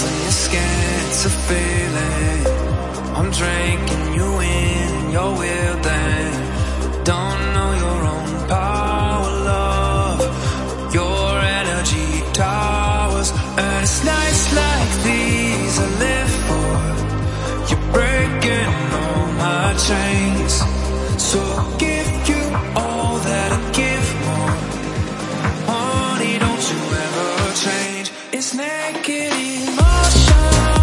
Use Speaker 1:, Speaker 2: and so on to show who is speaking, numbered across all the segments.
Speaker 1: hands on your skin, it's a feeling. I'm drinking you in, you're wielding. Don't know your own power, love. Your energy towers, and it's nights like these I live for. You're breaking all my chains, so give naked emotion.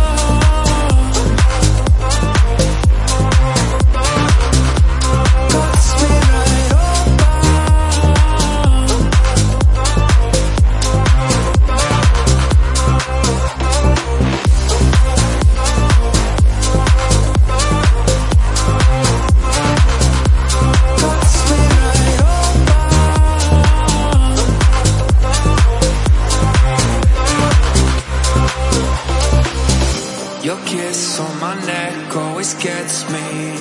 Speaker 1: Your kiss on my neck always gets me.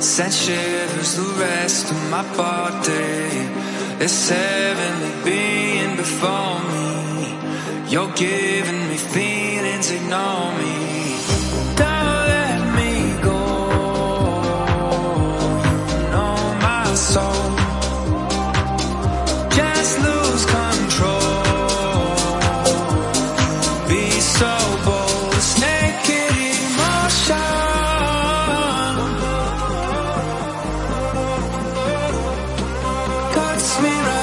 Speaker 1: Send shivers the rest of my body. This heavenly being before me. You're giving me feelings, ignore me. me right